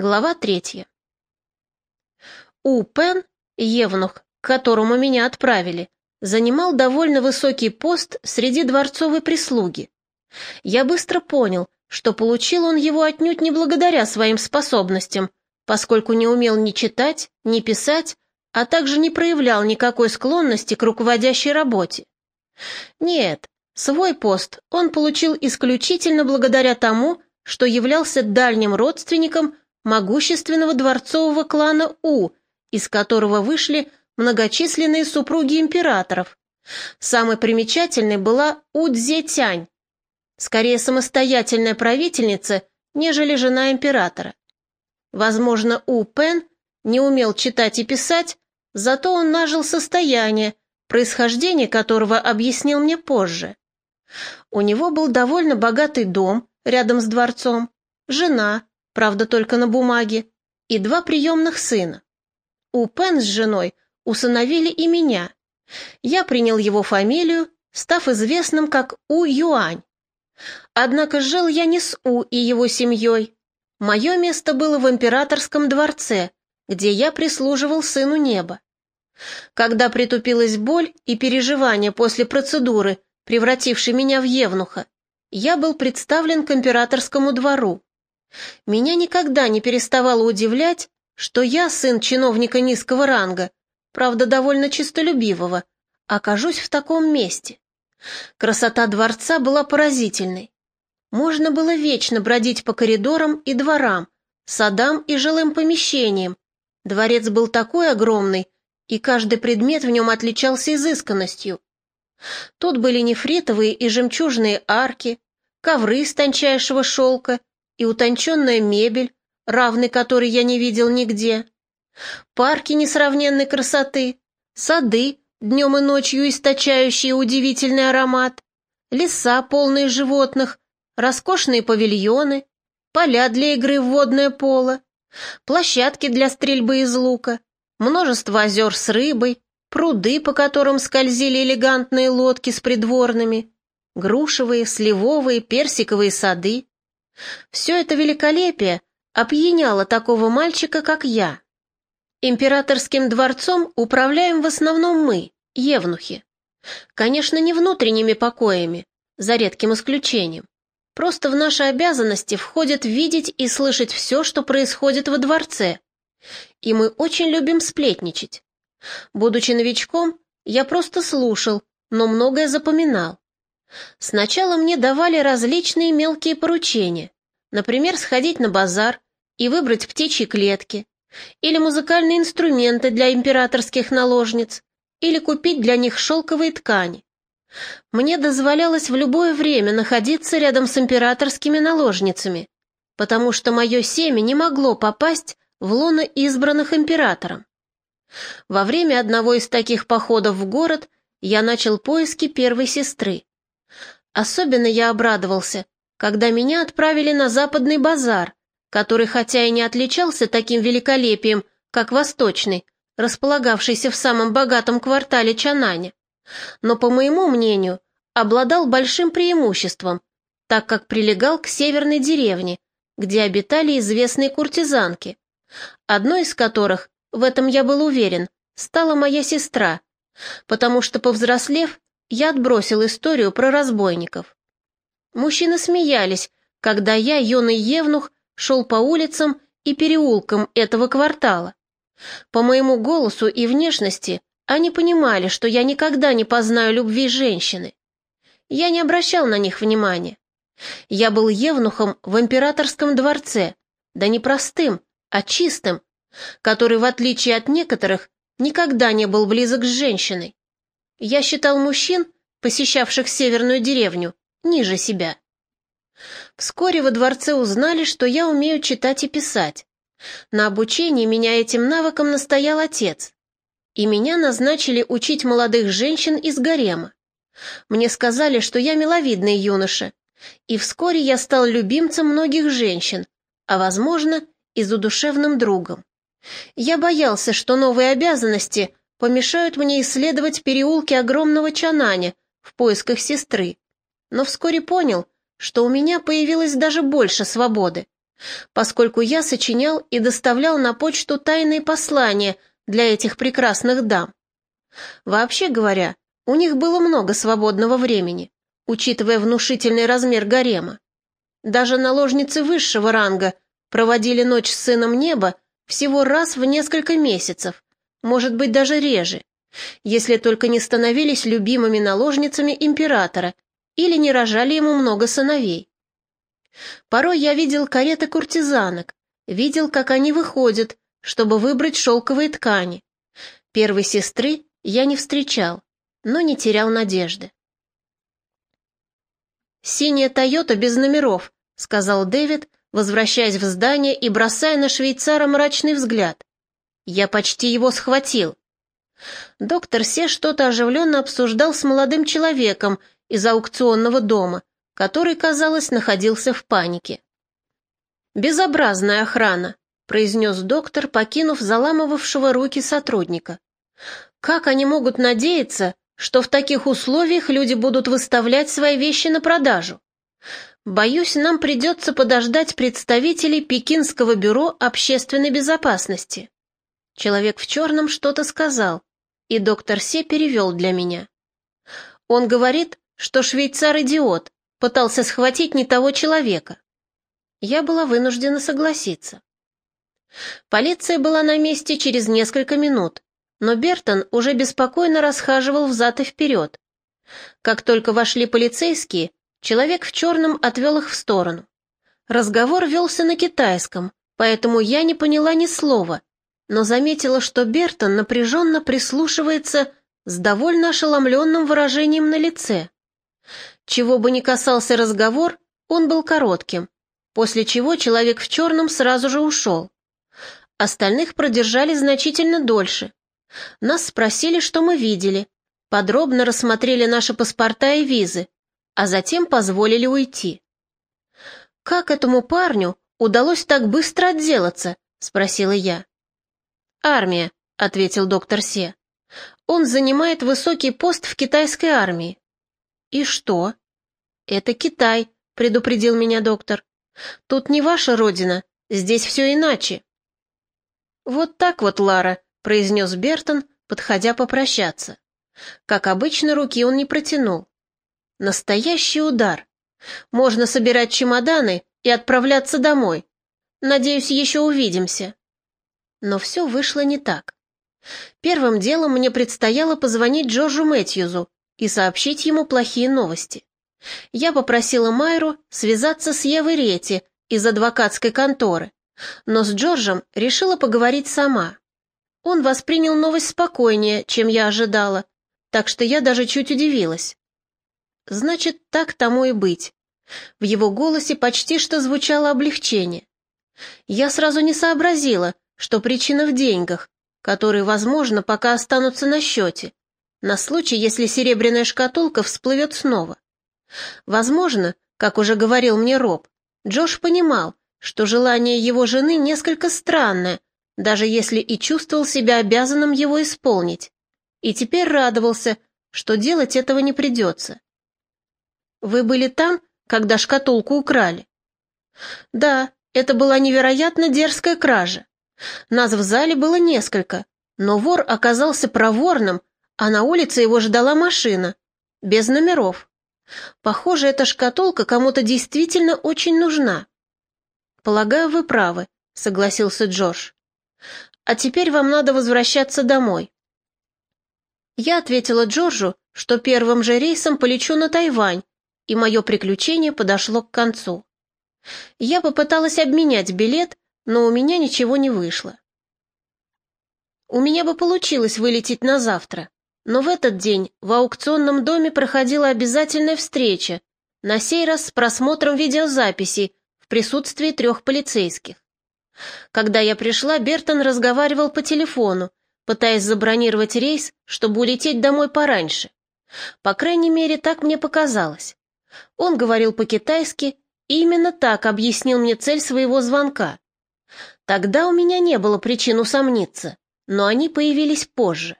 Глава третья. У Пен, евнух, к которому меня отправили, занимал довольно высокий пост среди дворцовой прислуги. Я быстро понял, что получил он его отнюдь не благодаря своим способностям, поскольку не умел ни читать, ни писать, а также не проявлял никакой склонности к руководящей работе. Нет, свой пост он получил исключительно благодаря тому, что являлся дальним родственником могущественного дворцового клана У, из которого вышли многочисленные супруги императоров. Самой примечательной была У Цзетянь, скорее самостоятельная правительница, нежели жена императора. Возможно, У Пен не умел читать и писать, зато он нажил состояние, происхождение которого объяснил мне позже. У него был довольно богатый дом рядом с дворцом, жена, правда только на бумаге, и два приемных сына. У Пен с женой усыновили и меня. Я принял его фамилию, став известным как У Юань. Однако жил я не с У и его семьей. Мое место было в императорском дворце, где я прислуживал сыну неба. Когда притупилась боль и переживания после процедуры, превратившей меня в евнуха, я был представлен к императорскому двору. Меня никогда не переставало удивлять, что я, сын чиновника низкого ранга, правда, довольно чистолюбивого, окажусь в таком месте. Красота дворца была поразительной. Можно было вечно бродить по коридорам и дворам, садам и жилым помещениям. Дворец был такой огромный, и каждый предмет в нем отличался изысканностью. Тут были нефритовые и жемчужные арки, ковры из тончайшего шелка и утонченная мебель, равной которой я не видел нигде, парки несравненной красоты, сады, днем и ночью источающие удивительный аромат, леса, полные животных, роскошные павильоны, поля для игры в водное поло, площадки для стрельбы из лука, множество озер с рыбой, пруды, по которым скользили элегантные лодки с придворными, грушевые, сливовые, персиковые сады. Все это великолепие опьяняло такого мальчика, как я. Императорским дворцом управляем в основном мы, евнухи. Конечно, не внутренними покоями, за редким исключением. Просто в наши обязанности входит видеть и слышать все, что происходит во дворце. И мы очень любим сплетничать. Будучи новичком, я просто слушал, но многое запоминал. Сначала мне давали различные мелкие поручения, например, сходить на базар и выбрать птичьи клетки, или музыкальные инструменты для императорских наложниц, или купить для них шелковые ткани. Мне дозволялось в любое время находиться рядом с императорскими наложницами, потому что мое семя не могло попасть в лоно избранных императором. Во время одного из таких походов в город я начал поиски первой сестры. Особенно я обрадовался, когда меня отправили на западный базар, который хотя и не отличался таким великолепием, как восточный, располагавшийся в самом богатом квартале Чананя, но, по моему мнению, обладал большим преимуществом, так как прилегал к северной деревне, где обитали известные куртизанки, одной из которых, в этом я был уверен, стала моя сестра, потому что, повзрослев, я отбросил историю про разбойников. Мужчины смеялись, когда я, юный евнух, шел по улицам и переулкам этого квартала. По моему голосу и внешности они понимали, что я никогда не познаю любви женщины. Я не обращал на них внимания. Я был евнухом в императорском дворце, да не простым, а чистым, который, в отличие от некоторых, никогда не был близок с женщиной. Я считал мужчин, посещавших северную деревню, ниже себя. Вскоре во дворце узнали, что я умею читать и писать. На обучении меня этим навыкам настоял отец. И меня назначили учить молодых женщин из гарема. Мне сказали, что я миловидный юноша, и вскоре я стал любимцем многих женщин, а, возможно, и задушевным другом. Я боялся, что новые обязанности помешают мне исследовать переулки огромного Чананя в поисках сестры, но вскоре понял, что у меня появилось даже больше свободы, поскольку я сочинял и доставлял на почту тайные послания для этих прекрасных дам. Вообще говоря, у них было много свободного времени, учитывая внушительный размер гарема. Даже наложницы высшего ранга проводили ночь с сыном неба всего раз в несколько месяцев, может быть, даже реже, если только не становились любимыми наложницами императора или не рожали ему много сыновей. Порой я видел кареты куртизанок, видел, как они выходят, чтобы выбрать шелковые ткани. Первой сестры я не встречал, но не терял надежды. «Синяя Тойота без номеров», — сказал Дэвид, возвращаясь в здание и бросая на швейцара мрачный взгляд. «Я почти его схватил». Доктор Се что-то оживленно обсуждал с молодым человеком из аукционного дома, который, казалось, находился в панике. «Безобразная охрана», — произнес доктор, покинув заламывавшего руки сотрудника. «Как они могут надеяться, что в таких условиях люди будут выставлять свои вещи на продажу? Боюсь, нам придется подождать представителей Пекинского бюро общественной безопасности». Человек в черном что-то сказал, и доктор Се перевел для меня. Он говорит, что швейцар идиот, пытался схватить не того человека. Я была вынуждена согласиться. Полиция была на месте через несколько минут, но Бертон уже беспокойно расхаживал взад и вперед. Как только вошли полицейские, человек в черном отвел их в сторону. Разговор велся на китайском, поэтому я не поняла ни слова, но заметила, что Бертон напряженно прислушивается с довольно ошеломленным выражением на лице. Чего бы ни касался разговор, он был коротким, после чего человек в черном сразу же ушел. Остальных продержали значительно дольше. Нас спросили, что мы видели, подробно рассмотрели наши паспорта и визы, а затем позволили уйти. «Как этому парню удалось так быстро отделаться?» — спросила я. «Армия», — ответил доктор Се. «Он занимает высокий пост в китайской армии». «И что?» «Это Китай», — предупредил меня доктор. «Тут не ваша родина, здесь все иначе». «Вот так вот, Лара», — произнес Бертон, подходя попрощаться. Как обычно, руки он не протянул. Настоящий удар. Можно собирать чемоданы и отправляться домой. Надеюсь, еще увидимся. Но все вышло не так. Первым делом мне предстояло позвонить Джорджу Мэтьюзу и сообщить ему плохие новости. Я попросила Майру связаться с Евой Рети из адвокатской конторы, но с Джорджем решила поговорить сама. Он воспринял новость спокойнее, чем я ожидала, так что я даже чуть удивилась. Значит, так тому и быть. В его голосе почти что звучало облегчение. Я сразу не сообразила, что причина в деньгах, которые, возможно, пока останутся на счете, на случай, если серебряная шкатулка всплывет снова. Возможно, как уже говорил мне Роб, Джош понимал, что желание его жены несколько странное, даже если и чувствовал себя обязанным его исполнить, и теперь радовался, что делать этого не придется. «Вы были там, когда шкатулку украли?» «Да, это была невероятно дерзкая кража. Нас в зале было несколько, но вор оказался проворным, а на улице его ждала машина, без номеров. Похоже, эта шкатулка кому-то действительно очень нужна. Полагаю, вы правы, согласился Джордж. А теперь вам надо возвращаться домой. Я ответила Джорджу, что первым же рейсом полечу на Тайвань, и мое приключение подошло к концу. Я попыталась обменять билет, но у меня ничего не вышло. У меня бы получилось вылететь на завтра, но в этот день в аукционном доме проходила обязательная встреча, на сей раз с просмотром видеозаписей в присутствии трех полицейских. Когда я пришла, Бертон разговаривал по телефону, пытаясь забронировать рейс, чтобы улететь домой пораньше. По крайней мере, так мне показалось. Он говорил по-китайски и именно так объяснил мне цель своего звонка. Тогда у меня не было причин усомниться, но они появились позже.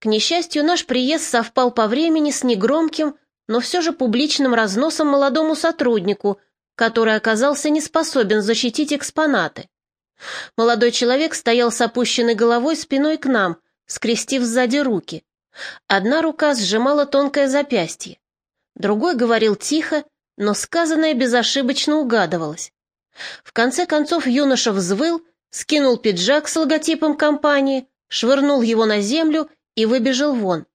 К несчастью, наш приезд совпал по времени с негромким, но все же публичным разносом молодому сотруднику, который оказался не способен защитить экспонаты. Молодой человек стоял с опущенной головой спиной к нам, скрестив сзади руки. Одна рука сжимала тонкое запястье. Другой говорил тихо, но сказанное безошибочно угадывалось. В конце концов юноша взвыл, скинул пиджак с логотипом компании, швырнул его на землю и выбежал вон.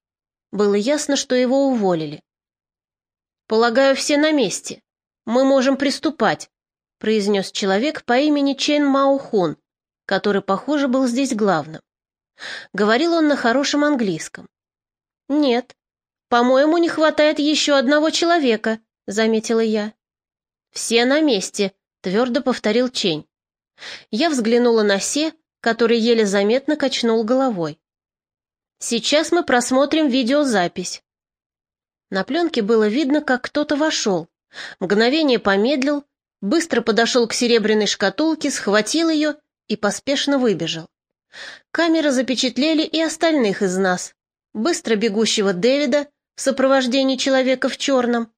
Было ясно, что его уволили. «Полагаю, все на месте. Мы можем приступать», — произнес человек по имени Чен Маухун, который, похоже, был здесь главным. Говорил он на хорошем английском. «Нет, по-моему, не хватает еще одного человека», — заметила я. «Все на месте», — твердо повторил Чень. Я взглянула на Се, который еле заметно качнул головой. «Сейчас мы просмотрим видеозапись». На пленке было видно, как кто-то вошел. Мгновение помедлил, быстро подошел к серебряной шкатулке, схватил ее и поспешно выбежал. Камеры запечатлели и остальных из нас, быстро бегущего Дэвида в сопровождении человека в черном,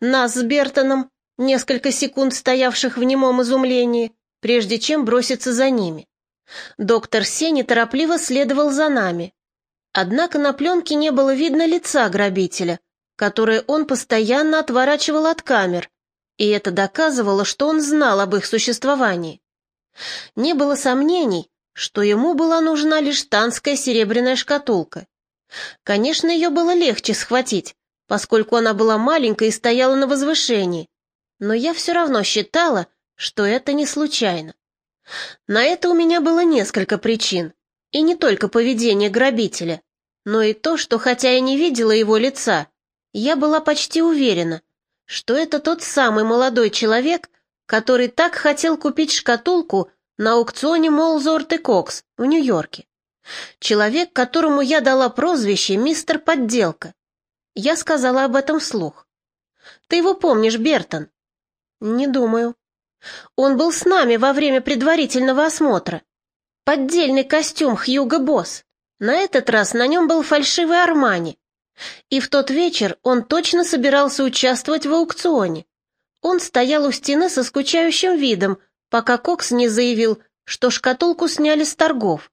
нас с Бертоном, несколько секунд стоявших в немом изумлении, прежде чем броситься за ними. Доктор Сени торопливо следовал за нами. Однако на пленке не было видно лица грабителя, которое он постоянно отворачивал от камер, и это доказывало, что он знал об их существовании. Не было сомнений, что ему была нужна лишь танская серебряная шкатулка. Конечно, ее было легче схватить, поскольку она была маленькой и стояла на возвышении, но я все равно считала, что это не случайно. На это у меня было несколько причин, и не только поведение грабителя, но и то, что хотя я не видела его лица, я была почти уверена, что это тот самый молодой человек, который так хотел купить шкатулку на аукционе Молзорт и Кокс в Нью-Йорке. Человек, которому я дала прозвище «Мистер Подделка». Я сказала об этом вслух. «Ты его помнишь, Бертон?» «Не думаю». «Он был с нами во время предварительного осмотра. Поддельный костюм Хьюго Босс. На этот раз на нем был фальшивый Армани. И в тот вечер он точно собирался участвовать в аукционе. Он стоял у стены со скучающим видом, пока Кокс не заявил, что шкатулку сняли с торгов.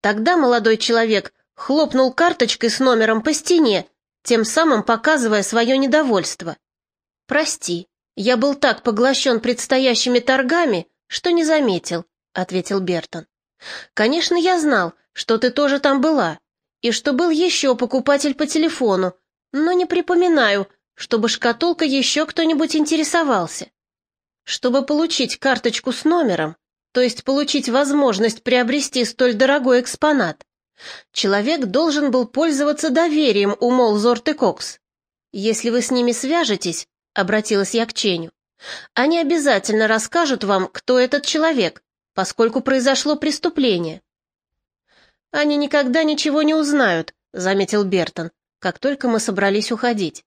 Тогда молодой человек хлопнул карточкой с номером по стене, тем самым показывая свое недовольство. «Прости, я был так поглощен предстоящими торгами, что не заметил», — ответил Бертон. «Конечно, я знал, что ты тоже там была, и что был еще покупатель по телефону, но не припоминаю, чтобы шкатулка еще кто-нибудь интересовался. Чтобы получить карточку с номером, то есть получить возможность приобрести столь дорогой экспонат, человек должен был пользоваться доверием у Молзорт и Кокс. Если вы с ними свяжетесь, обратилась я к Ченю, они обязательно расскажут вам, кто этот человек, поскольку произошло преступление. Они никогда ничего не узнают, заметил Бертон, как только мы собрались уходить.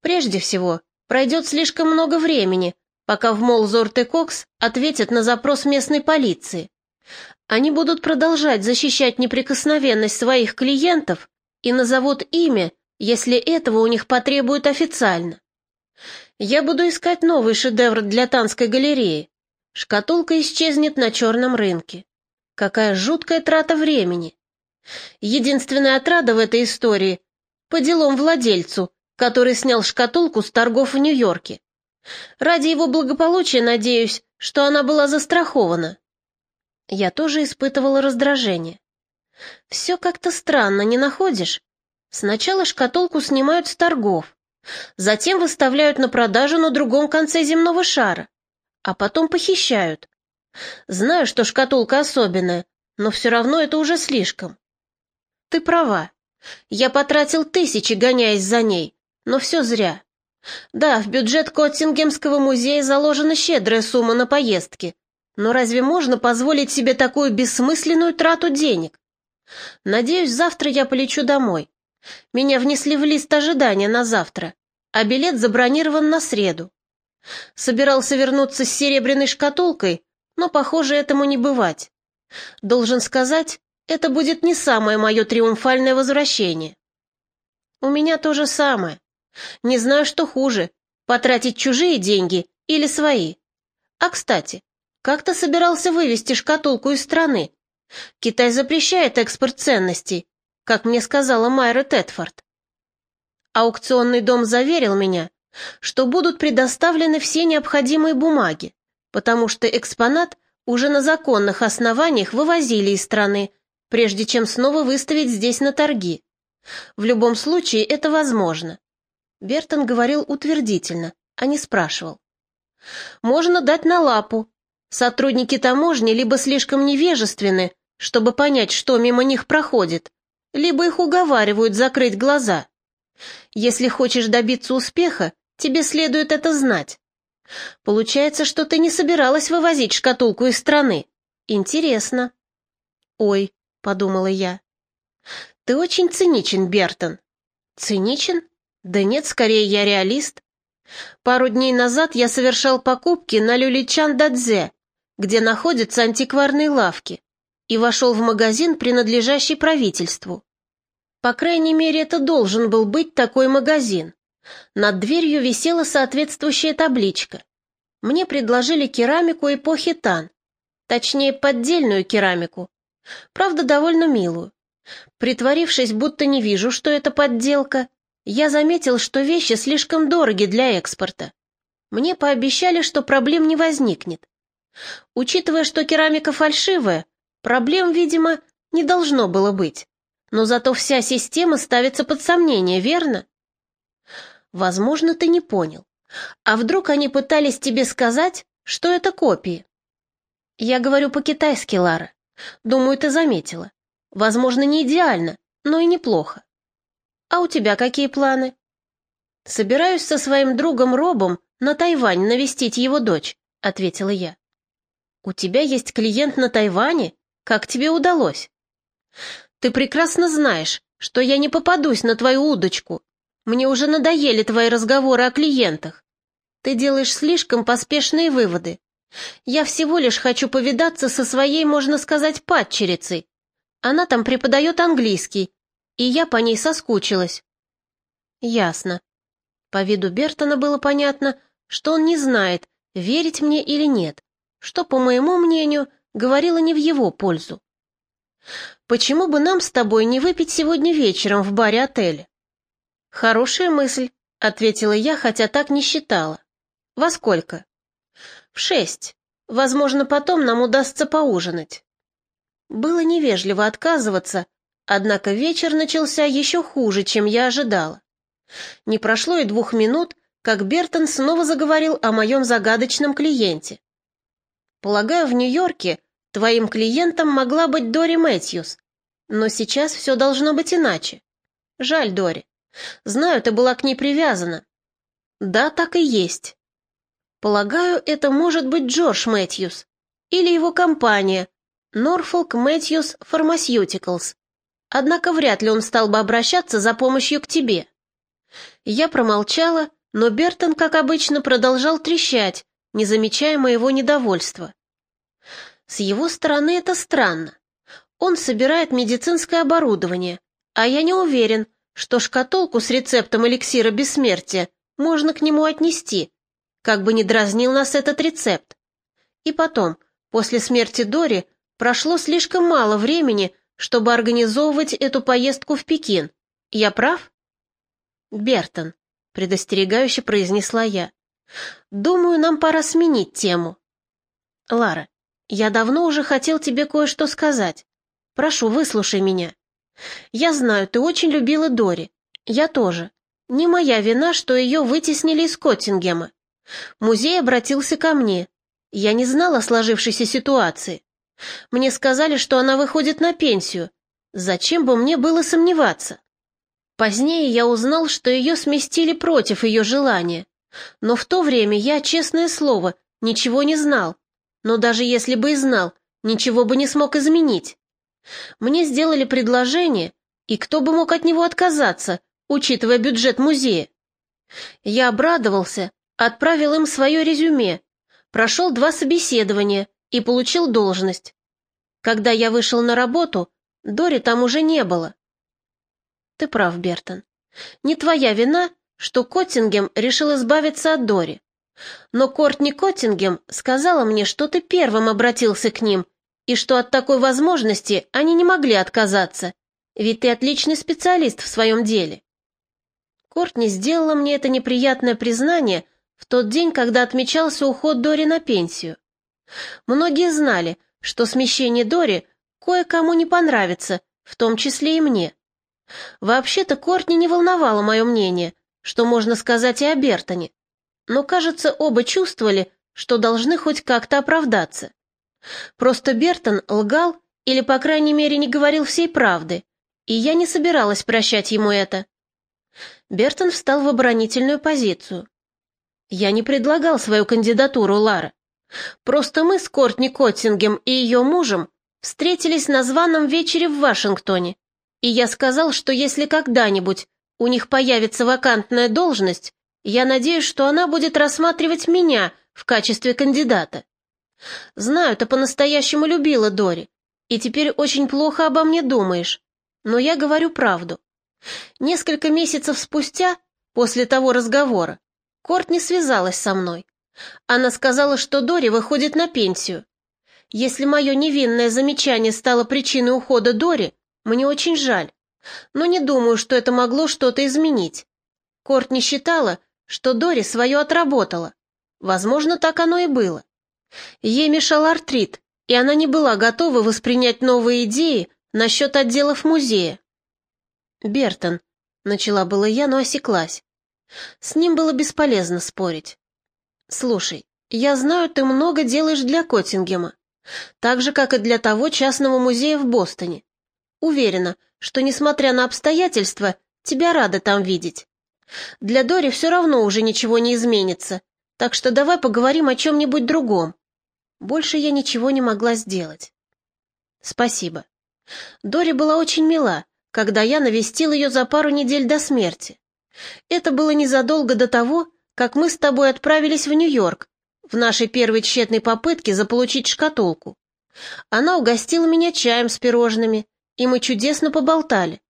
Прежде всего, пройдет слишком много времени, пока в Молзорт и Кокс ответят на запрос местной полиции. Они будут продолжать защищать неприкосновенность своих клиентов и назовут имя, если этого у них потребуют официально. Я буду искать новый шедевр для Танской галереи. Шкатулка исчезнет на черном рынке. Какая жуткая трата времени. Единственная отрада в этой истории — по делам владельцу, который снял шкатулку с торгов в Нью-Йорке. Ради его благополучия надеюсь, что она была застрахована. Я тоже испытывала раздражение. Все как-то странно, не находишь? Сначала шкатулку снимают с торгов, затем выставляют на продажу на другом конце земного шара, а потом похищают. Знаю, что шкатулка особенная, но все равно это уже слишком. Ты права. Я потратил тысячи, гоняясь за ней, но все зря. Да, в бюджет Коттингемского музея заложена щедрая сумма на поездки. Но разве можно позволить себе такую бессмысленную трату денег? Надеюсь, завтра я полечу домой. Меня внесли в лист ожидания на завтра, а билет забронирован на среду. Собирался вернуться с серебряной шкатулкой, но, похоже, этому не бывать. Должен сказать, это будет не самое мое триумфальное возвращение. У меня то же самое. Не знаю, что хуже, потратить чужие деньги Или свои? А, кстати, как ты собирался вывести шкатулку из страны? Китай запрещает экспорт ценностей, как мне сказала Майра Тетфорд. Аукционный дом заверил меня, что будут предоставлены все необходимые бумаги, потому что экспонат уже на законных основаниях вывозили из страны, прежде чем снова выставить здесь на торги. В любом случае это возможно. Бертон говорил утвердительно, а не спрашивал. Можно дать на лапу. Сотрудники таможни либо слишком невежественны, чтобы понять, что мимо них проходит, либо их уговаривают закрыть глаза. Если хочешь добиться успеха, тебе следует это знать. Получается, что ты не собиралась вывозить шкатулку из страны. Интересно. Ой, подумала я. Ты очень циничен, Бертон. Циничен? Да нет, скорее я реалист. Пару дней назад я совершал покупки на Люличан-Дадзе, где находятся антикварные лавки, и вошел в магазин, принадлежащий правительству. По крайней мере, это должен был быть такой магазин. Над дверью висела соответствующая табличка. Мне предложили керамику эпохи Тан, точнее, поддельную керамику, правда, довольно милую. Притворившись, будто не вижу, что это подделка, я заметил, что вещи слишком дороги для экспорта. Мне пообещали, что проблем не возникнет. Учитывая, что керамика фальшивая, проблем, видимо, не должно было быть. Но зато вся система ставится под сомнение, верно? Возможно, ты не понял. А вдруг они пытались тебе сказать, что это копии? Я говорю по-китайски, Лара. Думаю, ты заметила. Возможно, не идеально, но и неплохо. А у тебя какие планы? Собираюсь со своим другом Робом на Тайвань навестить его дочь, ответила я. У тебя есть клиент на Тайване? Как тебе удалось? Ты прекрасно знаешь, что я не попадусь на твою удочку, мне уже надоели твои разговоры о клиентах. Ты делаешь слишком поспешные выводы. Я всего лишь хочу повидаться со своей, можно сказать, падчерицей. Она там преподает английский, и я по ней соскучилась. Ясно. По виду Бертона было понятно, что он не знает, верить мне или нет, что, по моему мнению, говорило не в его пользу. Почему бы нам с тобой не выпить сегодня вечером в баре отеля? «Хорошая мысль», — ответила я, хотя так не считала. «Во сколько?» «В шесть. Возможно, потом нам удастся поужинать». Было невежливо отказываться, однако вечер начался еще хуже, чем я ожидала. Не прошло и двух минут, как Бертон снова заговорил о моем загадочном клиенте. «Полагаю, в Нью-Йорке твоим клиентом могла быть Дори Мэтьюс, но сейчас все должно быть иначе. Жаль, Дори. Знаю, ты была к ней привязана. Да, так и есть. Полагаю, это может быть Джордж Мэтьюс или его компания Norfolk Matthews Pharmaceuticals. Однако вряд ли он стал бы обращаться за помощью к тебе. Я промолчала, но Бертон, как обычно, продолжал трещать, не замечая моего недовольства. С его стороны это странно. Он собирает медицинское оборудование, а я не уверен, что шкатулку с рецептом эликсира бессмертия можно к нему отнести, как бы ни дразнил нас этот рецепт. И потом, после смерти Дори, прошло слишком мало времени, чтобы организовывать эту поездку в Пекин. Я прав? Бертон, предостерегающе произнесла я. Думаю, нам пора сменить тему. Лара, я давно уже хотел тебе кое-что сказать. Прошу, выслушай меня. Я знаю, ты очень любила Дори. Я тоже. Не моя вина, что ее вытеснили из Коттингема. Музей обратился ко мне. Я не знала о сложившейся ситуации. Мне сказали, что она выходит на пенсию. Зачем бы мне было сомневаться? Позднее я узнал, что ее сместили против ее желания. Но в то время я, честное слово, ничего не знал. Но даже если бы и знал, ничего бы не смог изменить. Мне сделали предложение, и кто бы мог от него отказаться, учитывая бюджет музея? Я обрадовался, отправил им свое резюме, прошел два собеседования и получил должность. Когда я вышел на работу, Дори там уже не было. Ты прав, Бертон. Не твоя вина, что Коттингем решил избавиться от Дори. Но Кортни Коттингем сказала мне, что ты первым обратился к ним, и что от такой возможности они не могли отказаться, ведь ты отличный специалист в своем деле. Кортни сделала мне это неприятное признание в тот день, когда отмечался уход Дори на пенсию. Многие знали, что смещение Дори кое-кому не понравится, в том числе и мне. Вообще-то Кортни не волновало мое мнение, что можно сказать и о Бертоне но, кажется, оба чувствовали, что должны хоть как-то оправдаться. Просто Бертон лгал или, по крайней мере, не говорил всей правды, и я не собиралась прощать ему это. Бертон встал в оборонительную позицию. Я не предлагал свою кандидатуру, Лара. Просто мы с Кортни Коттингем и ее мужем встретились на званом вечере в Вашингтоне, и я сказал, что если когда-нибудь у них появится вакантная должность, я надеюсь, что она будет рассматривать меня в качестве кандидата. Знаю, ты по-настоящему любила Дори, и теперь очень плохо обо мне думаешь, но я говорю правду. Несколько месяцев спустя, после того разговора, Кортни связалась со мной. Она сказала, что Дори выходит на пенсию. Если мое невинное замечание стало причиной ухода Дори, мне очень жаль, но не думаю, что это могло что-то изменить. Кортни считала, что Дори свое отработала. Возможно, так оно и было. Ей мешал артрит, и она не была готова воспринять новые идеи насчет отделов музея. «Бертон», — начала было я, но осеклась. С ним было бесполезно спорить. «Слушай, я знаю, ты много делаешь для Коттингема, так же, как и для того частного музея в Бостоне. Уверена, что, несмотря на обстоятельства, тебя рада там видеть. Для Дори все равно уже ничего не изменится, так что давай поговорим о чем-нибудь другом. Больше я ничего не могла сделать. Спасибо. Дори была очень мила, когда я навестил ее за пару недель до смерти. Это было незадолго до того, как мы с тобой отправились в Нью-Йорк, в нашей первой тщетной попытке заполучить шкатулку. Она угостила меня чаем с пирожными, и мы чудесно поболтали.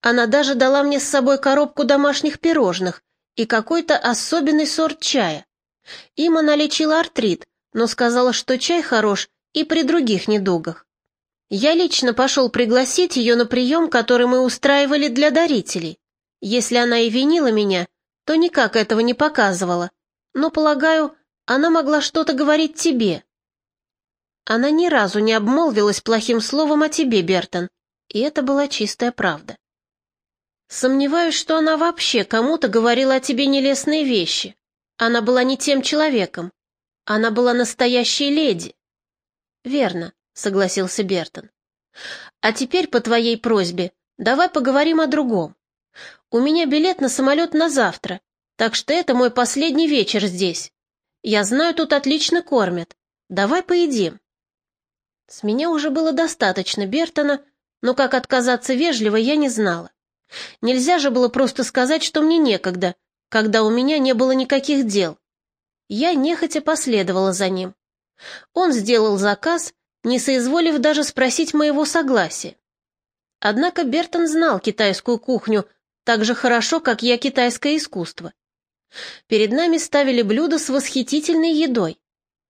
Она даже дала мне с собой коробку домашних пирожных и какой-то особенный сорт чая. Им она лечила артрит, но сказала, что чай хорош и при других недугах. Я лично пошел пригласить ее на прием, который мы устраивали для дарителей. Если она и винила меня, то никак этого не показывала. Но, полагаю, она могла что-то говорить тебе. Она ни разу не обмолвилась плохим словом о тебе, Бертон, и это была чистая правда. Сомневаюсь, что она вообще кому-то говорила о тебе нелестные вещи. Она была не тем человеком. Она была настоящей леди. Верно, согласился Бертон. А теперь, по твоей просьбе, давай поговорим о другом. У меня билет на самолет на завтра, так что это мой последний вечер здесь. Я знаю, тут отлично кормят. Давай поедим. С меня уже было достаточно Бертона, но как отказаться вежливо, я не знала. Нельзя же было просто сказать, что мне некогда, когда у меня не было никаких дел. Я нехотя последовала за ним. Он сделал заказ, не соизволив даже спросить моего согласия. Однако Бертон знал китайскую кухню так же хорошо, как я китайское искусство. Перед нами ставили блюда с восхитительной едой.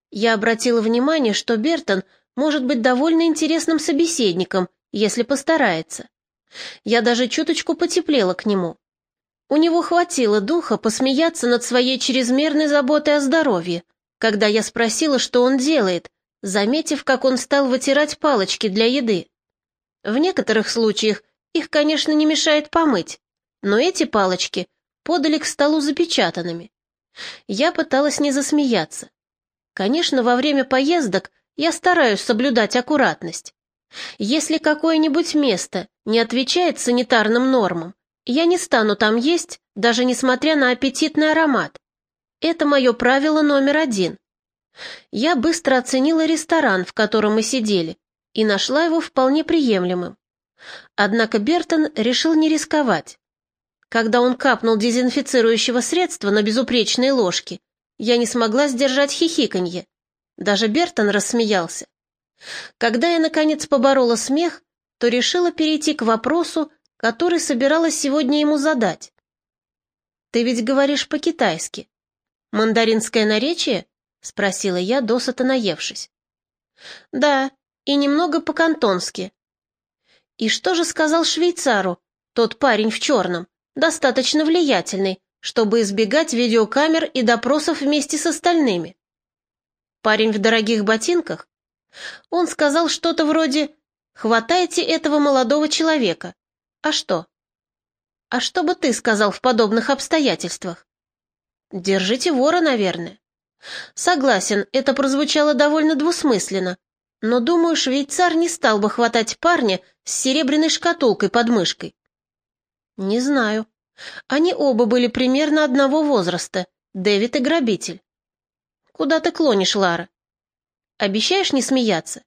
Я обратила внимание, что Бертон может быть довольно интересным собеседником, если постарается. Я даже чуточку потеплела к нему. У него хватило духа посмеяться над своей чрезмерной заботой о здоровье, когда я спросила, что он делает, заметив, как он стал вытирать палочки для еды. В некоторых случаях их, конечно, не мешает помыть, но эти палочки подали к столу запечатанными. Я пыталась не засмеяться. Конечно, во время поездок я стараюсь соблюдать аккуратность. Если какое-нибудь место не отвечает санитарным нормам, я не стану там есть, даже несмотря на аппетитный аромат. Это мое правило номер один. Я быстро оценила ресторан, в котором мы сидели, и нашла его вполне приемлемым. Однако Бертон решил не рисковать. Когда он капнул дезинфицирующего средства на безупречные ложки, я не смогла сдержать хихиканье. Даже Бертон рассмеялся. Когда я, наконец, поборола смех, то решила перейти к вопросу, который собиралась сегодня ему задать. «Ты ведь говоришь по-китайски. «Мандаринское наречие?» — спросила я, досыта наевшись. «Да, и немного по-кантонски». «И что же сказал швейцару, тот парень в черном, достаточно влиятельный, чтобы избегать видеокамер и допросов вместе с остальными?» «Парень в дорогих ботинках?» Он сказал что-то вроде «Хватайте этого молодого человека». А что? А что бы ты сказал в подобных обстоятельствах? Держите вора, наверное. Согласен, это прозвучало довольно двусмысленно, но, думаю, швейцар не стал бы хватать парня с серебряной шкатулкой под мышкой. Не знаю. Они оба были примерно одного возраста, Дэвид и грабитель. Куда ты клонишь, Лара? Обещаешь не смеяться?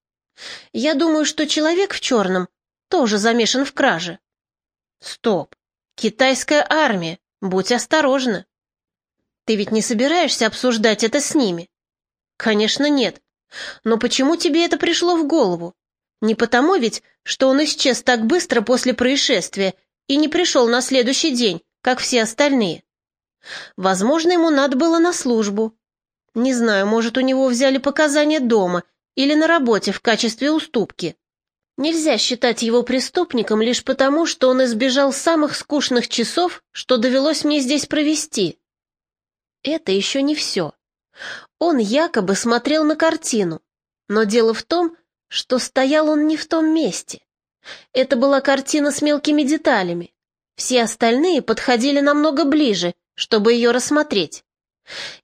Я думаю, что человек в черном тоже замешан в краже. Стоп. Китайская армия. Будь осторожна. Ты ведь не собираешься обсуждать это с ними? Конечно, нет. Но почему тебе это пришло в голову? Не потому ведь, что он исчез так быстро после происшествия и не пришел на следующий день, как все остальные. Возможно, ему надо было на службу. Не знаю, может, у него взяли показания дома или на работе в качестве уступки. Нельзя считать его преступником лишь потому, что он избежал самых скучных часов, что довелось мне здесь провести. Это еще не все. Он якобы смотрел на картину, но дело в том, что стоял он не в том месте. Это была картина с мелкими деталями. Все остальные подходили намного ближе, чтобы ее рассмотреть.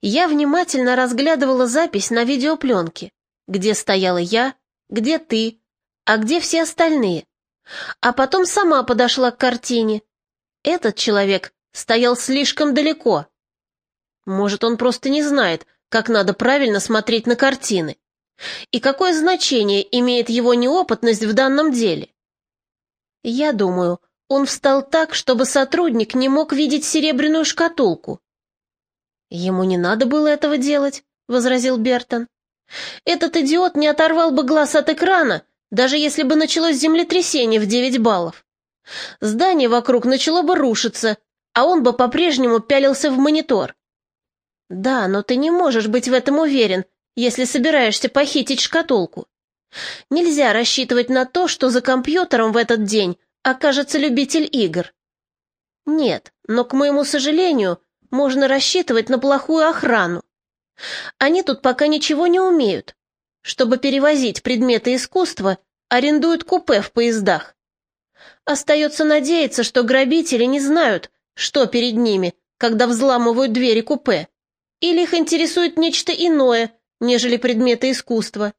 Я внимательно разглядывала запись на видеопленке, где стояла я, где ты, а где все остальные. А потом сама подошла к картине. Этот человек стоял слишком далеко, может, он просто не знает, как надо правильно смотреть на картины. И какое значение имеет его неопытность в данном деле? Я думаю, он встал так, чтобы сотрудник не мог видеть серебряную шкатулку. Ему не надо было этого делать, возразил Бертон. Этот идиот не оторвал бы глаз от экрана, даже если бы началось землетрясение в 9 баллов. Здание вокруг начало бы рушиться, а он бы по-прежнему пялился в монитор. Да, но ты не можешь быть в этом уверен, если собираешься похитить шкатулку. Нельзя рассчитывать на то, что за компьютером в этот день окажется любитель игр. Нет, но, к моему сожалению, можно рассчитывать на плохую охрану. Они тут пока ничего не умеют. Чтобы перевозить предметы искусства, арендуют купе в поездах. Остается надеяться, что грабители не знают, что перед ними, когда взламывают двери купе. Или их интересует нечто иное, нежели предметы искусства?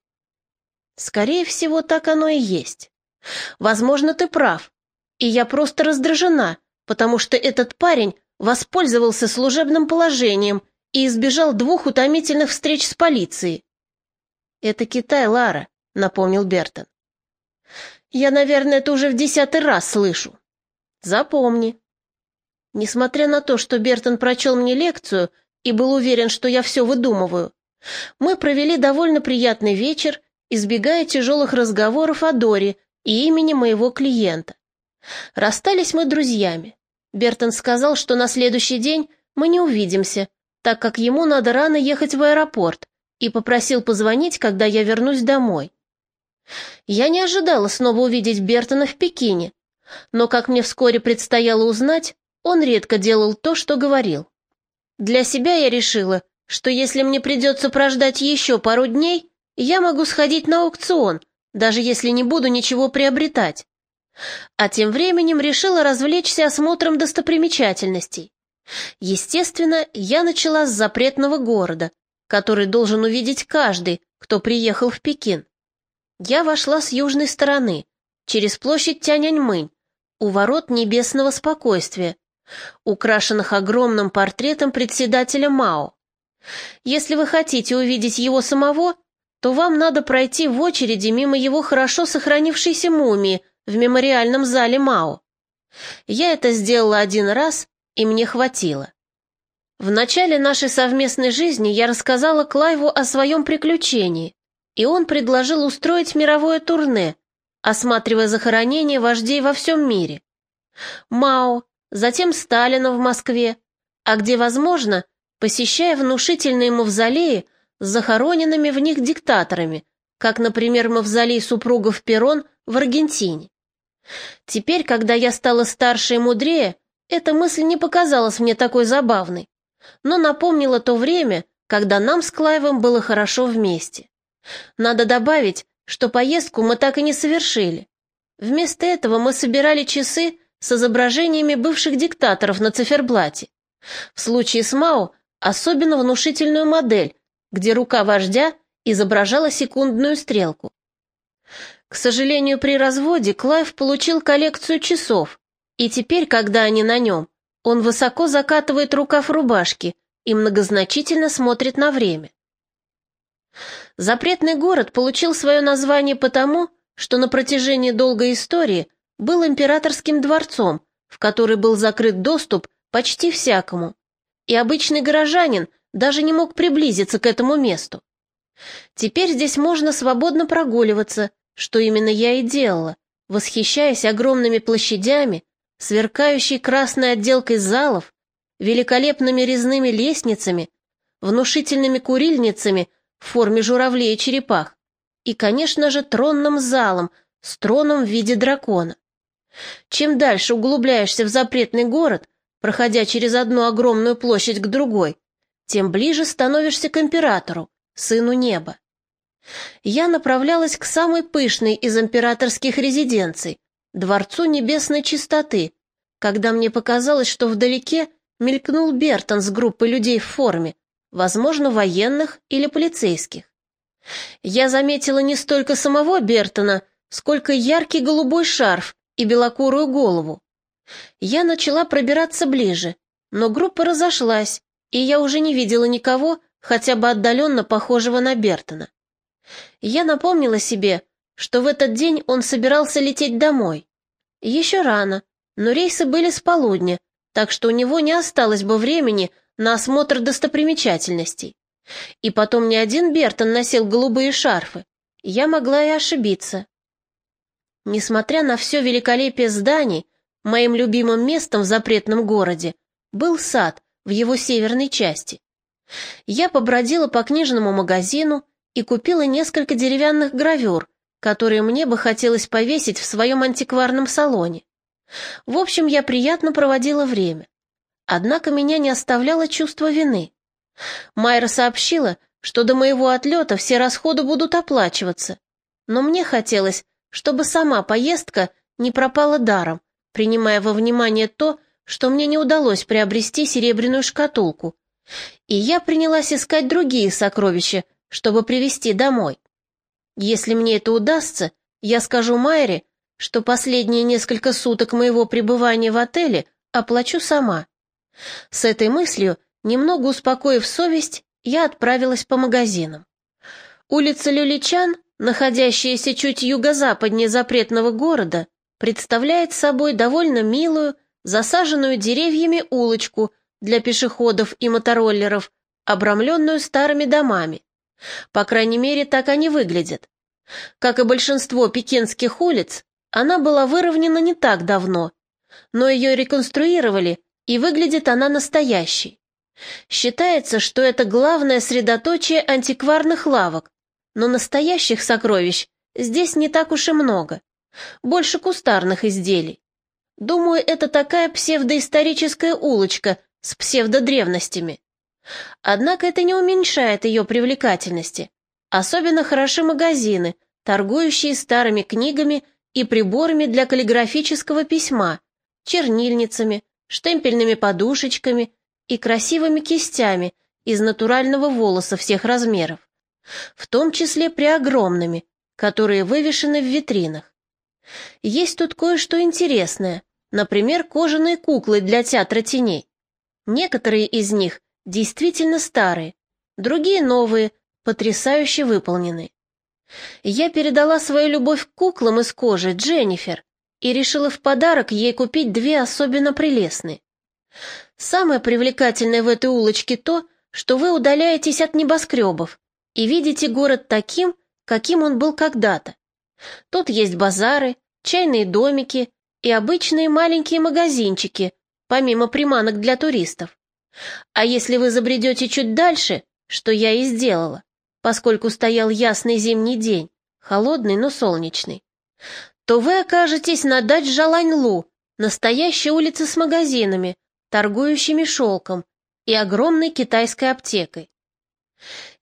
Скорее всего, так оно и есть. Возможно, ты прав. И я просто раздражена, потому что этот парень воспользовался служебным положением и избежал двух утомительных встреч с полицией. «Это Китай, Лара», — напомнил Бертон. «Я, наверное, это уже в десятый раз слышу. Запомни». Несмотря на то, что Бертон прочел мне лекцию, и был уверен, что я все выдумываю. Мы провели довольно приятный вечер, избегая тяжелых разговоров о Доре и имени моего клиента. Расстались мы друзьями. Бертон сказал, что на следующий день мы не увидимся, так как ему надо рано ехать в аэропорт, и попросил позвонить, когда я вернусь домой. Я не ожидала снова увидеть Бертона в Пекине, но, как мне вскоре предстояло узнать, он редко делал то, что говорил. Для себя я решила, что если мне придется прождать еще пару дней, я могу сходить на аукцион, даже если не буду ничего приобретать. А тем временем решила развлечься осмотром достопримечательностей. Естественно, я начала с запретного города, который должен увидеть каждый, кто приехал в Пекин. Я вошла с южной стороны, через площадь Тяньаньмынь, у ворот небесного спокойствия, украшенных огромным портретом председателя Мао. Если вы хотите увидеть его самого, то вам надо пройти в очереди мимо его хорошо сохранившейся мумии в мемориальном зале Мао. Я это сделала один раз, и мне хватило. В начале нашей совместной жизни я рассказала Клайву о своем приключении, и он предложил устроить мировое турне, осматривая захоронения вождей во всем мире. Мао, затем Сталина в Москве, а где возможно, посещая внушительные мавзолеи с захороненными в них диктаторами, как, например, мавзолей супругов Перрон в Аргентине. Теперь, когда я стала старше и мудрее, эта мысль не показалась мне такой забавной, но напомнила то время, когда нам с Клайвом было хорошо вместе. Надо добавить, что поездку мы так и не совершили. Вместо этого мы собирали часы с изображениями бывших диктаторов на циферблате. В случае с Мао особенно внушительную модель, где рука вождя изображала секундную стрелку. К сожалению, при разводе Клайв получил коллекцию часов, и теперь, когда они на нем, он высоко закатывает рукав рубашки и многозначительно смотрит на время. Запретный город получил свое название потому, что на протяжении долгой истории был императорским дворцом, в который был закрыт доступ почти всякому, и обычный горожанин даже не мог приблизиться к этому месту. Теперь здесь можно свободно прогуливаться, что именно я и делала, восхищаясь огромными площадями, сверкающей красной отделкой залов, великолепными резными лестницами, внушительными курильницами в форме журавлей и черепах и, конечно же, тронным залом с троном в виде дракона. Чем дальше углубляешься в запретный город, проходя через одну огромную площадь к другой, тем ближе становишься к императору, сыну неба. Я направлялась к самой пышной из императорских резиденций, дворцу небесной чистоты, когда мне показалось, что вдалеке мелькнул Бертон с группой людей в форме, возможно, военных или полицейских. Я заметила не столько самого Бертона, сколько яркий голубой шарф и белокурую голову. Я начала пробираться ближе, но группа разошлась, и я уже не видела никого, хотя бы отдаленно похожего на Бертона. Я напомнила себе, что в этот день он собирался лететь домой. Еще рано, но рейсы были с полудня, так что у него не осталось бы времени на осмотр достопримечательностей. И потом не один Бертон носил голубые шарфы. Я могла и ошибиться. Несмотря на все великолепие зданий, моим любимым местом в запретном городе был сад в его северной части. Я побродила по книжному магазину и купила несколько деревянных гравюр, которые мне бы хотелось повесить в своем антикварном салоне. В общем, я приятно проводила время. Однако меня не оставляло чувство вины. Майра сообщила, что до моего отлета все расходы будут оплачиваться, но мне хотелось, чтобы сама поездка не пропала даром, принимая во внимание то, что мне не удалось приобрести серебряную шкатулку, и я принялась искать другие сокровища, чтобы привезти домой. Если мне это удастся, я скажу Майре, что последние несколько суток моего пребывания в отеле оплачу сама. С этой мыслью Немного успокоив совесть, я отправилась по магазинам. Улица Люличан, находящаяся чуть юго-западнее запретного города, представляет собой довольно милую, засаженную деревьями улочку для пешеходов и мотороллеров, обрамленную старыми домами. По крайней мере, так они выглядят. Как и большинство пекинских улиц, она была выровнена не так давно, но ее реконструировали, и выглядит она настоящей. Считается, что это главное средоточие антикварных лавок, но настоящих сокровищ здесь не так уж и много. Больше кустарных изделий. Думаю, это такая псевдоисторическая улочка с псевдодревностями. Однако это не уменьшает ее привлекательности. Особенно хороши магазины, торгующие старыми книгами и приборами для каллиграфического письма, чернильницами, штемпельными подушечками и красивыми кистями из натурального волоса всех размеров, в том числе преогромными, которые вывешены в витринах. Есть тут кое-что интересное, например, кожаные куклы для театра теней. Некоторые из них действительно старые, другие новые, потрясающе выполнены. Я передала свою любовь к куклам из кожи Дженнифер и решила в подарок ей купить две особенно прелестные. Самое привлекательное в этой улочке то, что вы удаляетесь от небоскребов и видите город таким, каким он был когда-то. Тут есть базары, чайные домики и обычные маленькие магазинчики, помимо приманок для туристов. А если вы забредете чуть дальше, что я и сделала, поскольку стоял ясный зимний день, холодный, но солнечный, то вы окажетесь на дач Жалань-Лу, настоящей улице с магазинами, торгующими шелком и огромной китайской аптекой.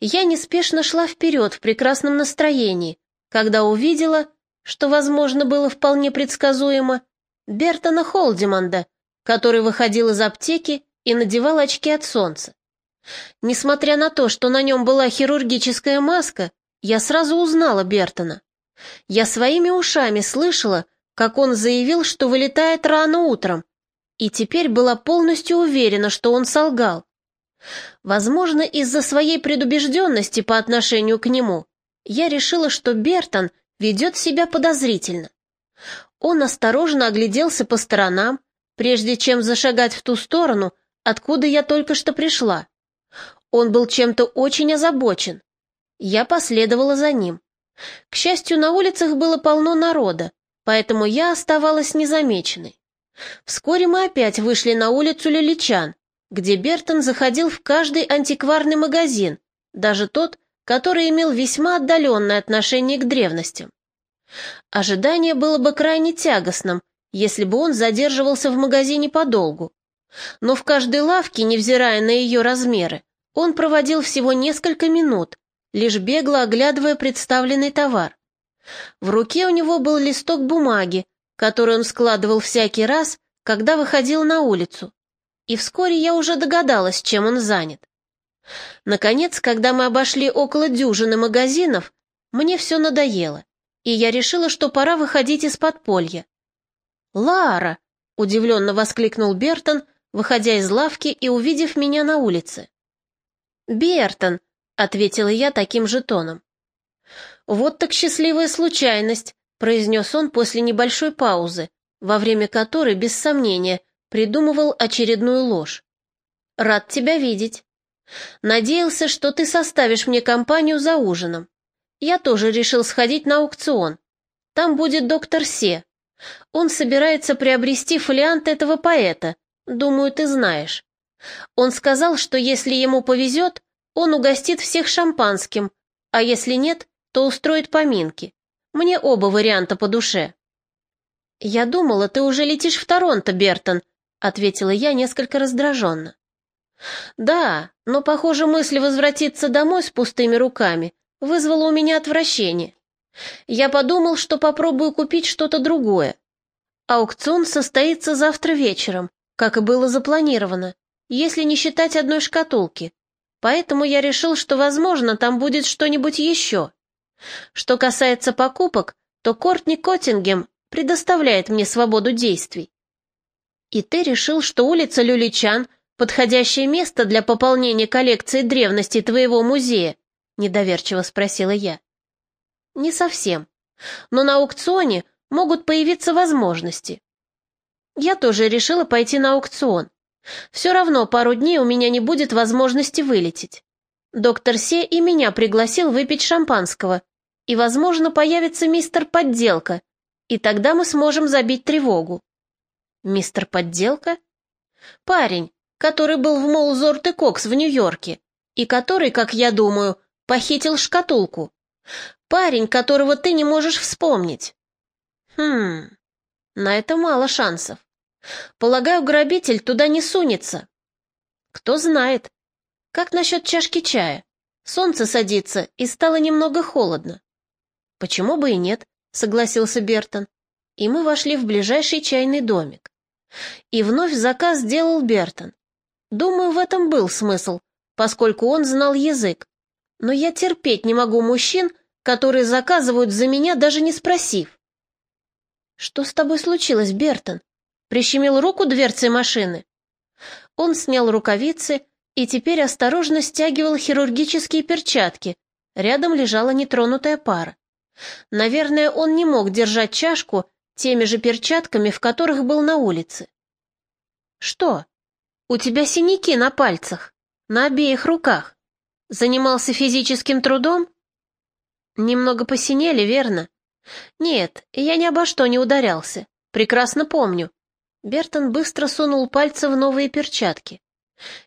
Я неспешно шла вперед в прекрасном настроении, когда увидела, что, возможно, было вполне предсказуемо, Бертона Холдиманда, который выходил из аптеки и надевал очки от солнца. Несмотря на то, что на нем была хирургическая маска, я сразу узнала Бертона. Я своими ушами слышала, как он заявил, что вылетает рано утром, и теперь была полностью уверена, что он солгал. Возможно, из-за своей предубежденности по отношению к нему я решила, что Бертон ведет себя подозрительно. Он осторожно огляделся по сторонам, прежде чем зашагать в ту сторону, откуда я только что пришла. Он был чем-то очень озабочен. Я последовала за ним. К счастью, на улицах было полно народа, поэтому я оставалась незамеченной. Вскоре мы опять вышли на улицу Лиличан, где Бертон заходил в каждый антикварный магазин, даже тот, который имел весьма отдаленное отношение к древностям. Ожидание было бы крайне тягостным, если бы он задерживался в магазине подолгу. Но в каждой лавке, невзирая на ее размеры, он проводил всего несколько минут, лишь бегло оглядывая представленный товар. В руке у него был листок бумаги, который он складывал всякий раз, когда выходил на улицу. И вскоре я уже догадалась, чем он занят. Наконец, когда мы обошли около дюжины магазинов, мне все надоело, и я решила, что пора выходить из подполья. «Лара!» — удивленно воскликнул Бертон, выходя из лавки и увидев меня на улице. «Бертон!» — ответила я таким же тоном. «Вот так счастливая случайность», — произнес он после небольшой паузы, во время которой, без сомнения, придумывал очередную ложь. «Рад тебя видеть. Надеялся, что ты составишь мне компанию за ужином. Я тоже решил сходить на аукцион. Там будет доктор Се. Он собирается приобрести фолиант этого поэта, думаю, ты знаешь. Он сказал, что если ему повезет, он угостит всех шампанским, а если нет, то устроит поминки. Мне оба варианта по душе. «Я думала, ты уже летишь в Торонто, Бертон», — ответила я несколько раздраженно. «Да, но, похоже, мысль возвратиться домой с пустыми руками вызвала у меня отвращение. Я подумал, что попробую купить что-то другое. Аукцион состоится завтра вечером, как и было запланировано, если не считать одной шкатулки. Поэтому я решил, что, возможно, там будет что-нибудь еще. Что касается покупок, то Кортни Коттингем предоставляет мне свободу действий. И ты решил, что улица Люличан — подходящее место для пополнения коллекции древностей твоего музея? Недоверчиво спросила я. Не совсем. Но на аукционе могут появиться возможности. Я тоже решила пойти на аукцион. Все равно пару дней у меня не будет возможности вылететь. Доктор Се и меня пригласил выпить шампанского, и, возможно, появится мистер Подделка, и тогда мы сможем забить тревогу. Мистер Подделка? Парень, который был в Молзорт и Кокс в Нью-Йорке, и который, как я думаю, похитил шкатулку. Парень, которого ты не можешь вспомнить. Хм, на это мало шансов. Полагаю, грабитель туда не сунется. Кто знает. Как насчет чашки чая? Солнце садится, и стало немного холодно. Почему бы и нет, согласился Бертон. И мы вошли в ближайший чайный домик. И вновь заказ сделал Бертон. Думаю, в этом был смысл, поскольку он знал язык. Но я терпеть не могу мужчин, которые заказывают за меня, даже не спросив. «Что с тобой случилось, Бертон?» Прищемил руку дверцей машины. Он снял рукавицы и теперь осторожно стягивал хирургические перчатки. Рядом лежала нетронутая пара. Наверное, он не мог держать чашку теми же перчатками, в которых был на улице. «Что? У тебя синяки на пальцах, на обеих руках. Занимался физическим трудом?» «Немного посинели, верно?» «Нет, я ни обо что не ударялся. Прекрасно помню. Бертон быстро сунул пальцы в новые перчатки.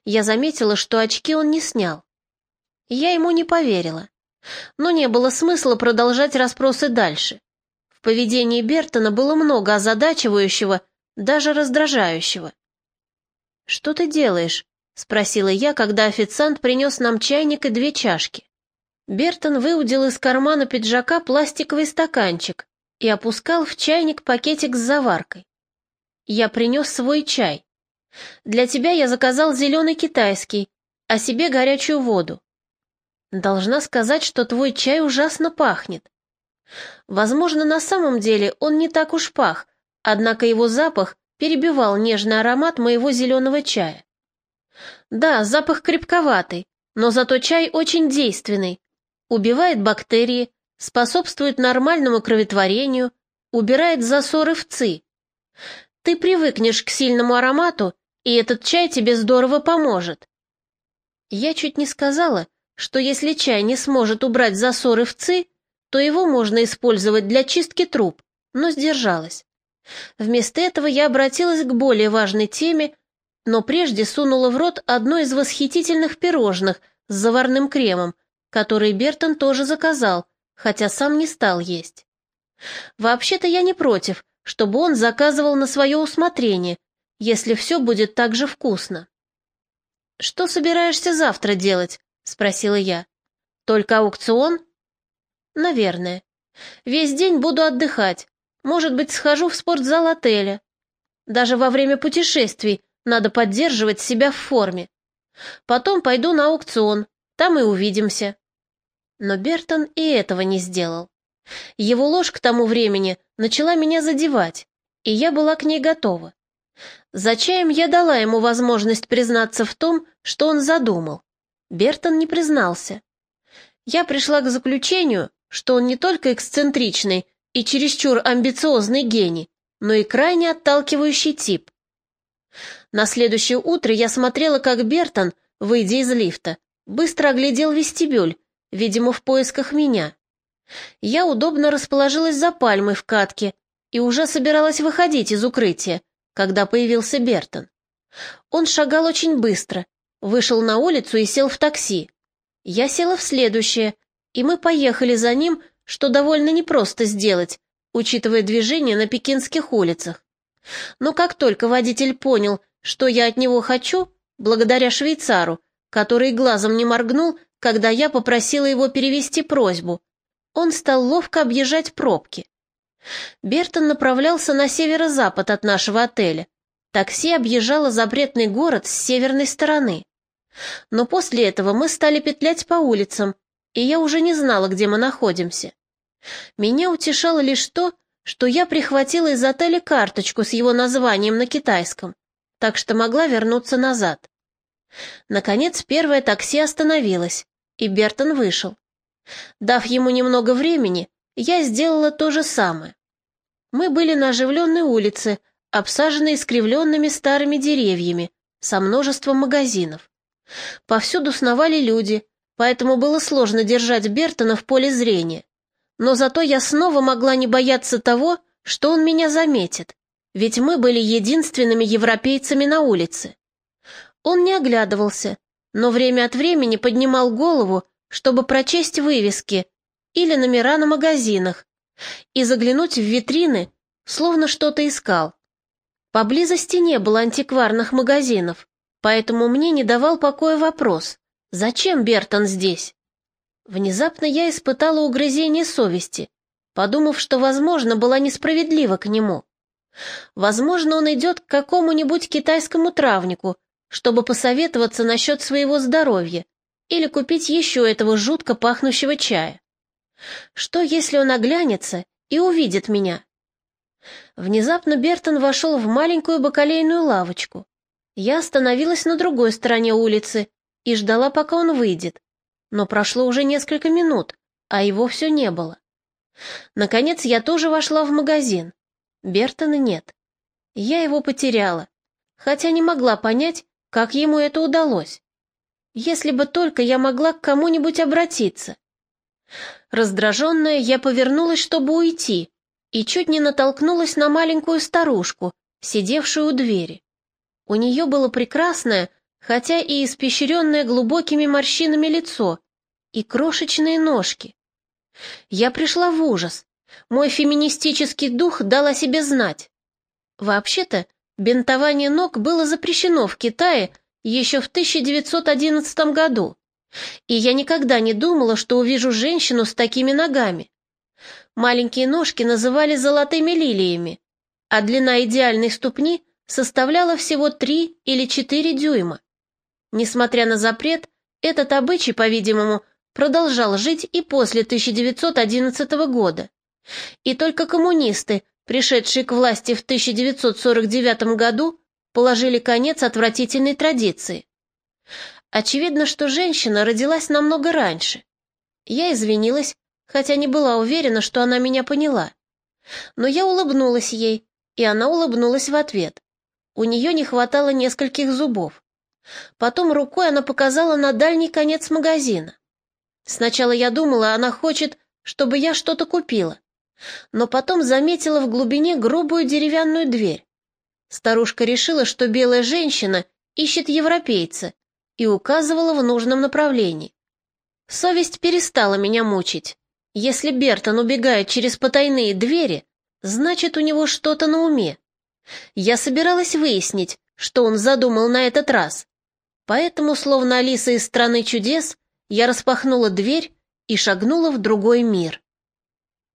Я заметила, что очки он не снял. Я ему не поверила. Но не было смысла продолжать расспросы дальше. В поведении Бертона было много озадачивающего, даже раздражающего. «Что ты делаешь?» — спросила я, когда официант принес нам чайник и две чашки. Бертон выудил из кармана пиджака пластиковый стаканчик и опускал в чайник пакетик с заваркой. Я принес свой чай. Для тебя я заказал зеленый китайский, а себе горячую воду. Должна сказать, что твой чай ужасно пахнет. Возможно, на самом деле он не так уж пах, однако его запах перебивал нежный аромат моего зеленого чая. Да, запах крепковатый, но зато чай очень действенный. Убивает бактерии, способствует нормальному кроветворению, убирает засоры в ЦИ. Ты привыкнешь к сильному аромату, и этот чай тебе здорово поможет. Я чуть не сказала, что если чай не сможет убрать засоры в ЦИ, то его можно использовать для чистки труб, но сдержалась. Вместо этого я обратилась к более важной теме, но прежде сунула в рот одно из восхитительных пирожных с заварным кремом, который Бертон тоже заказал, хотя сам не стал есть. Вообще-то я не против, чтобы он заказывал на свое усмотрение, если все будет так же вкусно. «Что собираешься завтра делать?» — спросила я. «Только аукцион?» «Наверное. Весь день буду отдыхать. Может быть, схожу в спортзал отеля. Даже во время путешествий надо поддерживать себя в форме. Потом пойду на аукцион, там и увидимся». Но Бертон и этого не сделал. Его ложь к тому времени начала меня задевать, и я была к ней готова. За чаем я дала ему возможность признаться в том, что он задумал. Бертон не признался. Я пришла к заключению, что он не только эксцентричный и чересчур амбициозный гений, но и крайне отталкивающий тип. На следующее утро я смотрела, как Бертон, выйдя из лифта, быстро оглядел вестибюль, видимо, в поисках меня. Я удобно расположилась за пальмой в катке и уже собиралась выходить из укрытия, когда появился Бертон. Он шагал очень быстро, вышел на улицу и сел в такси. Я села в следующее, и мы поехали за ним, что довольно непросто сделать, учитывая движение на пекинских улицах. Но как только водитель понял, что я от него хочу, благодаря швейцару, который глазом не моргнул, когда я попросила его перевести просьбу, он стал ловко объезжать пробки. Бертон направлялся на северо-запад от нашего отеля. Такси объезжало запретный город с северной стороны. Но после этого мы стали петлять по улицам, и я уже не знала, где мы находимся. Меня утешало лишь то, что я прихватила из отеля карточку с его названием на китайском, так что могла вернуться назад. Наконец первое такси остановилось, и Бертон вышел. Дав ему немного времени, я сделала то же самое. Мы были на оживленной улице, обсаженной искривленными старыми деревьями, со множеством магазинов. Повсюду сновали люди, поэтому было сложно держать Бертона в поле зрения. Но зато я снова могла не бояться того, что он меня заметит, ведь мы были единственными европейцами на улице. Он не оглядывался, но время от времени поднимал голову, чтобы прочесть вывески или номера на магазинах и заглянуть в витрины, словно что-то искал. Поблизости не было антикварных магазинов, Поэтому мне не давал покоя вопрос, зачем Бертон здесь? Внезапно я испытала угрызение совести, подумав, что, возможно, была несправедлива к нему. Возможно, он идет к какому-нибудь китайскому травнику, чтобы посоветоваться насчет своего здоровья или купить еще этого жутко пахнущего чая. Что, если он оглянется и увидит меня? Внезапно Бертон вошел в маленькую бакалейную лавочку. Я остановилась на другой стороне улицы и ждала, пока он выйдет. Но прошло уже несколько минут, а его все не было. Наконец я тоже вошла в магазин. Бертона нет. Я его потеряла, хотя не могла понять, как ему это удалось. Если бы только я могла к кому-нибудь обратиться. Раздраженная, я повернулась, чтобы уйти, и чуть не натолкнулась на маленькую старушку, сидевшую у двери. У нее было прекрасное, хотя и испещренное глубокими морщинами лицо и крошечные ножки. Я пришла в ужас. Мой феминистический дух дал о себе знать. Вообще-то, бинтование ног было запрещено в Китае еще в 1911 году, и я никогда не думала, что увижу женщину с такими ногами. Маленькие ножки называли золотыми лилиями, а длина идеальной ступни составляла всего 3 или 4 дюйма. Несмотря на запрет, этот обычай, по-видимому, продолжал жить и после 1911 года. И только коммунисты, пришедшие к власти в 1949 году, положили конец отвратительной традиции. Очевидно, что женщина родилась намного раньше. Я извинилась, хотя не была уверена, что она меня поняла. Но я улыбнулась ей, и она улыбнулась в ответ. У нее не хватало нескольких зубов. Потом рукой она показала на дальний конец магазина. Сначала я думала, она хочет, чтобы я что-то купила, но потом заметила в глубине грубую деревянную дверь. Старушка решила, что белая женщина ищет европейца и указывала в нужном направлении. Совесть перестала меня мучить. Если Бертон убегает через потайные двери, значит, у него что-то на уме. Я собиралась выяснить, что он задумал на этот раз. Поэтому, словно Алиса из «Страны чудес», я распахнула дверь и шагнула в другой мир.